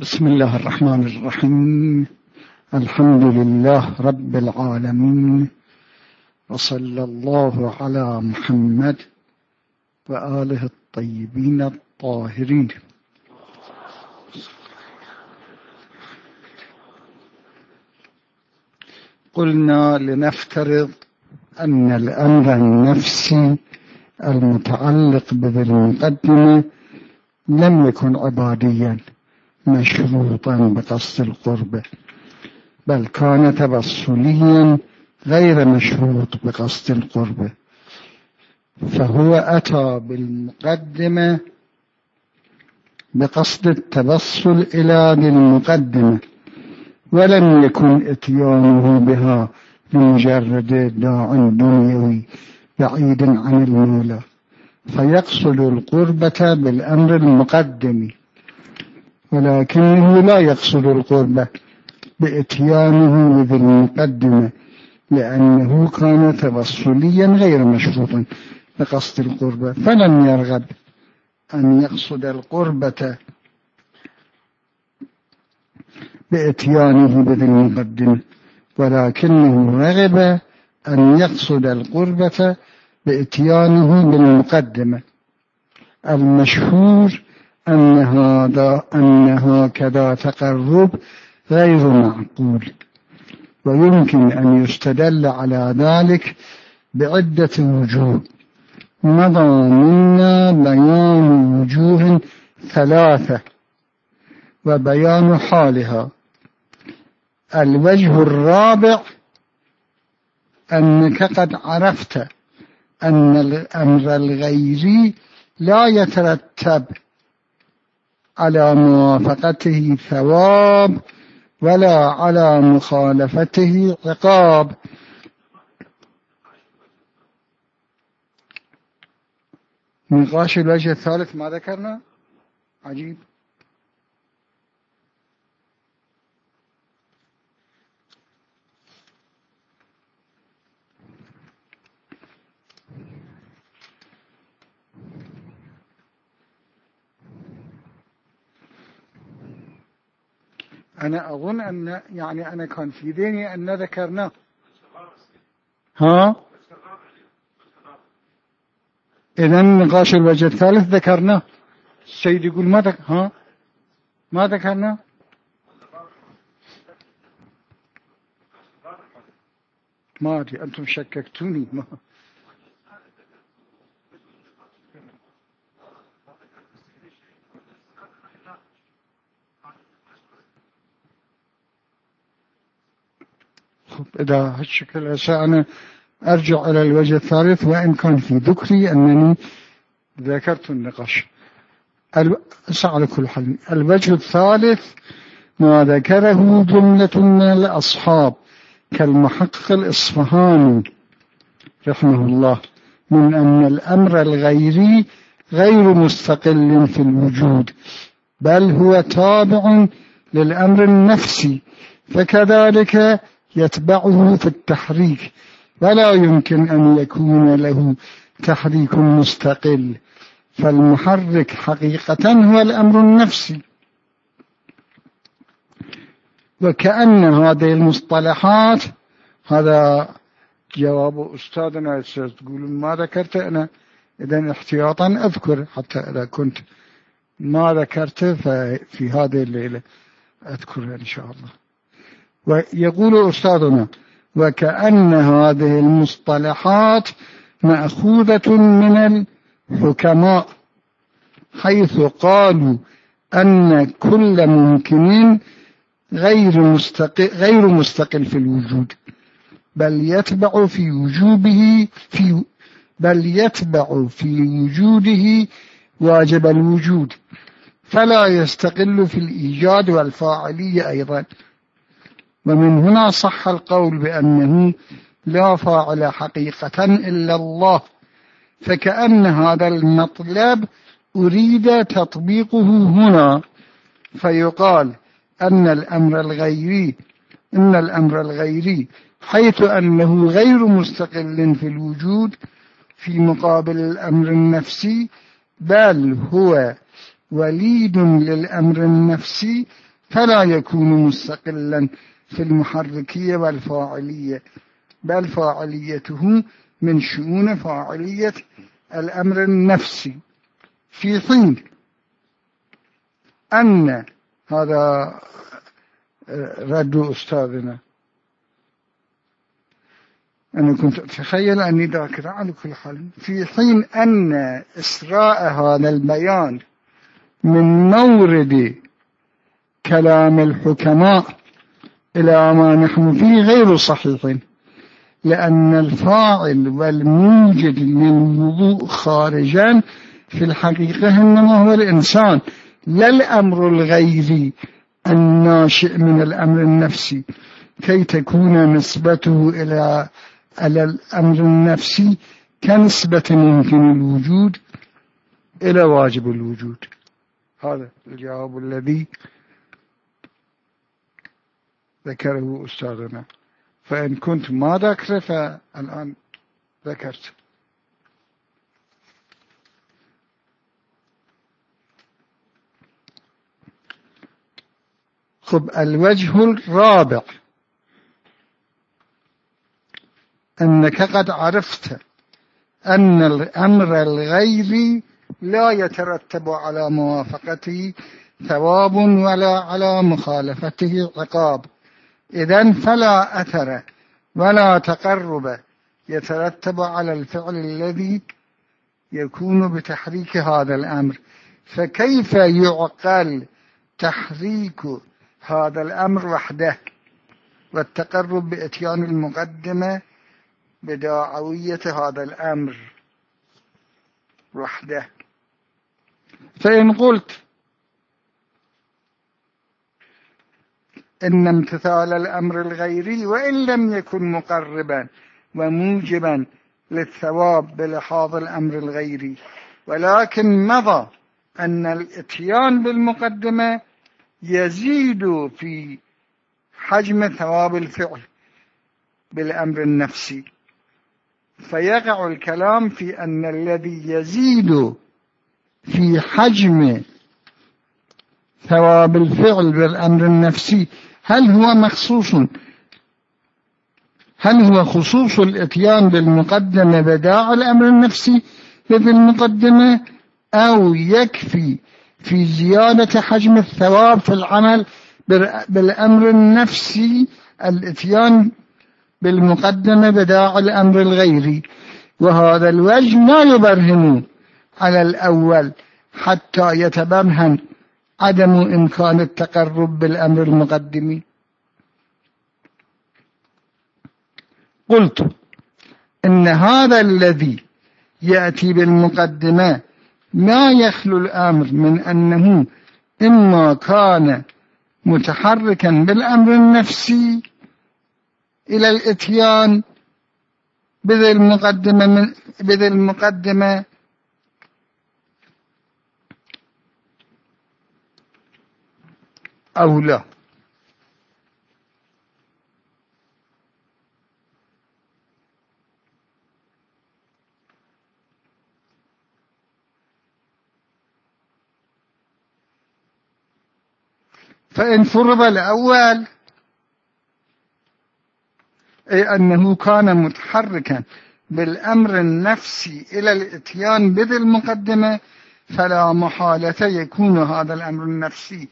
بسم الله الرحمن الرحيم. الحمد لله رب العالمين. وصلى الله على محمد وآله الطيبين الطاهرين. قلنا لنفترض أن الأمر النفسي المتعلق بالمقدمة لم يكن عباديا. مشروطا بقصد القربة بل كان تبصليا غير مشروط بقصد القربة فهو أتى بالمقدمة بقصد التبصل إلى المقدمة ولم يكن إتيانه بها لمجرد داع دنيوي بعيد عن المولى. فيقصد القربة بالأمر المقدم. ولكنه لا يقصد القربة بإتيانه بالمقدمة لأنه كان توصليا غير مشروطا بقصد القربة فلم يرغب أن يقصد القربة بإتيانه بالمقدمة ولكنه رغب أن يقصد القربة بإتيانه بالمقدمة. المشهور أن هذا أن هكذا تقرب غير معقول. ويمكن أن يستدل على ذلك بعدة وجوه. مضى منا بيان وجوه ثلاثة وبيان حالها. الوجه الرابع أنك قد عرفت أن الأمر الغيري لا يترتب على موافقته ثواب ولا على مخالفته عقاب. نقاش الوجه الثالث ما ذكرنا عجيب أنا أظن أن يعني أنا كان في ذهني أن ذكرنا ها؟ إذا نقاش الوجه الثالث ذكرنا السيد يقول ما ذكر ها؟ ما ذكرنا ما أدري أنتم شككتوني. ما إذا هالشكل هسه أنا أرجع إلى الوجه الثالث وإن كان في ذكري أنني ذكرت النقاش. على كل حال. الوجه الثالث ما ذكره جملة من الأصحاب كالمحقق الإصفهاني رحمه الله من أن الأمر الغيري غير مستقل في الوجود بل هو تابع للأمر النفسي فكذلك يتبعه في التحريك. ولا يمكن أن يكون له تحريك مستقل. فالمحرك حقيقة هو الأمر النفسي. وكأن هذه المصطلحات هذا جواب أستاذنا تقولون ما ذكرت أنا. إذا احتياطا أذكر حتى إذا كنت ما ذكرت ففي هذه الليلة أذكر إن شاء الله. ويقول أستاذنا وكأن هذه المصطلحات مأخوذة من الحكماء حيث قالوا أن كل ممكن غير مستقل, غير مستقل في الوجود بل يتبع في وجوبه في بل يتبع في وجوده واجب الوجود فلا يستقل في الإيجاد والفاعلية أيضا. ومن هنا صح القول بأنه لا فاعل حقيقة إلا الله فكأن هذا المطلب أريد تطبيقه هنا. فيقال أن الأمر الغيري إن الأمر الغيري حيث أنه غير مستقل في الوجود في مقابل الأمر النفسي بل هو وليد للأمر النفسي فلا يكون مستقلا. في المحركية والفاعلية بل فاعليته من شؤون فاعلية الأمر النفسي. في حين أن هذا رد أستاذنا أنا كنت أتخيل أني ذاكرة على كل حال. في حين أن إسراء هذا البيان من مورد كلام الحكماء إلى ما نحن فيه غير صحيح لأن الفاعل والموجد للوضوء خارجا في الحقيقة إنما هو الإنسان. لا الأمر الغيري الناشئ من الأمر النفسي. كي تكون نسبته إلى على الأمر النفسي كنسبة يمكن الوجود إلى واجب الوجود. هذا الجواب الذي ذكره أستاذنا. فإن كنت ما ذكر فالآن ذكرت. خب الوجه الرابع. أنك قد عرفت أن الأمر الغيري لا يترتب على موافقته ثواب ولا على مخالفته عقاب. إذا فلا أثر ولا تقرب يترتب على الفعل الذي يكون بتحريك هذا الأمر. فكيف يعقل تحريك هذا الأمر وحده؟ والتقرب بإتيان المقدمة بداعوية هذا الأمر وحده. فإن قلت إن امتثال الأمر الغيري وإن لم يكن مقربا وموجبا للثواب بلحاظ الأمر الغيري. ولكن مضى أن الإتيان بالمقدمة يزيد في حجم ثواب الفعل بالأمر النفسي. فيقع الكلام في أن الذي يزيد في حجم ثواب الفعل بالأمر النفسي. هل هو مخصوص؟ هل هو خصوص الإتيان بالمقدمة بداع الأمر النفسي بالمقدمة أو يكفي في زيادة حجم الثواب في العمل بالأمر النفسي الإتيان بالمقدمة بداع الأمر الغيري؟ وهذا الوجه لا يبرهن على الأول حتى يتبرهن. عدم إمكان التقرب بالأمر المقدم. قلت إن هذا الذي يأتي بالمقدمة ما يخلو الأمر من أنه إما كان متحركا بالأمر النفسي إلى الإتيان بذي المقدمة من بذي المقدمة أو لا. فإن فرض الأول أي أنه كان متحركا بالأمر النفسي إلى الإتيان بذي المقدمة فلا محالة يكون هذا الأمر النفسي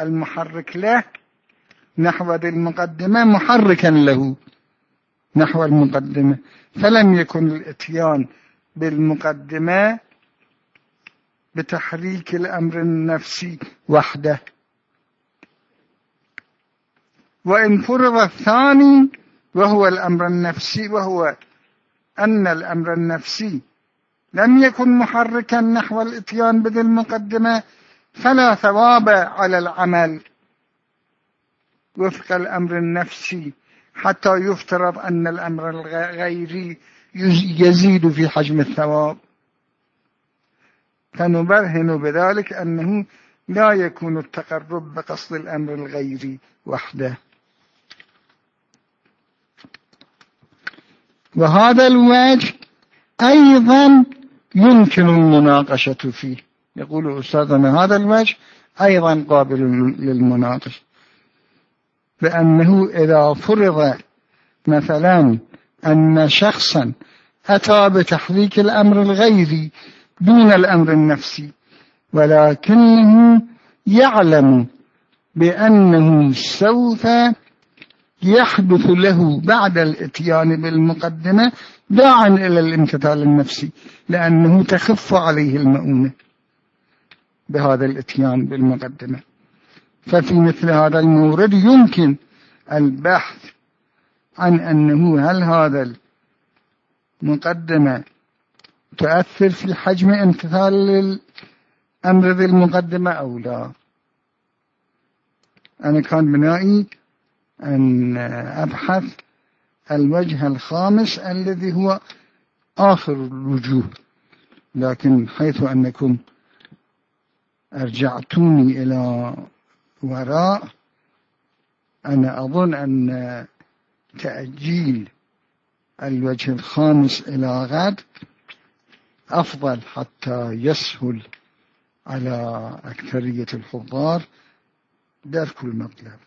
المحرك له نحو ذي المقدمة محركا له نحو المقدمة. فلم يكن الإتيان بالمقدمة بتحريك الأمر النفسي وحده. وإن فرض الثاني وهو الأمر النفسي وهو أن الأمر النفسي لم يكن محركا نحو الإتيان بذي المقدمة فلا ثواب على العمل. وفق الأمر النفسي حتى يفترض أن الأمر الغيري يزيد في حجم الثواب. فنبرهن بذلك أنه لا يكون التقرب بقصد الأمر الغيري وحده. وهذا الوجه أيضا يمكن المناقشة فيه. يقول أستاذنا هذا الوجه أيضا قابل للمناقشة بأنه إذا فرض مثلا أن شخصا أتى بتحريك الأمر الغيري دون الأمر النفسي ولكنه يعلم بأنه سوف يحدث له بعد الإتيان بالمقدمة داعا إلى الامتثال النفسي لأنه تخف عليه المؤونة بهذا الإتيان بالمقدمة. ففي مثل هذا المورد يمكن البحث عن أنه هل هذا المقدمة تؤثر في حجم امتثال الأمر ذي المقدمة أو لا. أنا كان بنائي أن أبحث الوجه الخامس الذي هو آخر الوجوه لكن حيث أنكم أرجعتوني إلى وراء. أنا أظن أن تأجيل الوجه الخامس إلى غد أفضل حتى يسهل على أكثرية الحضار درك المطلب.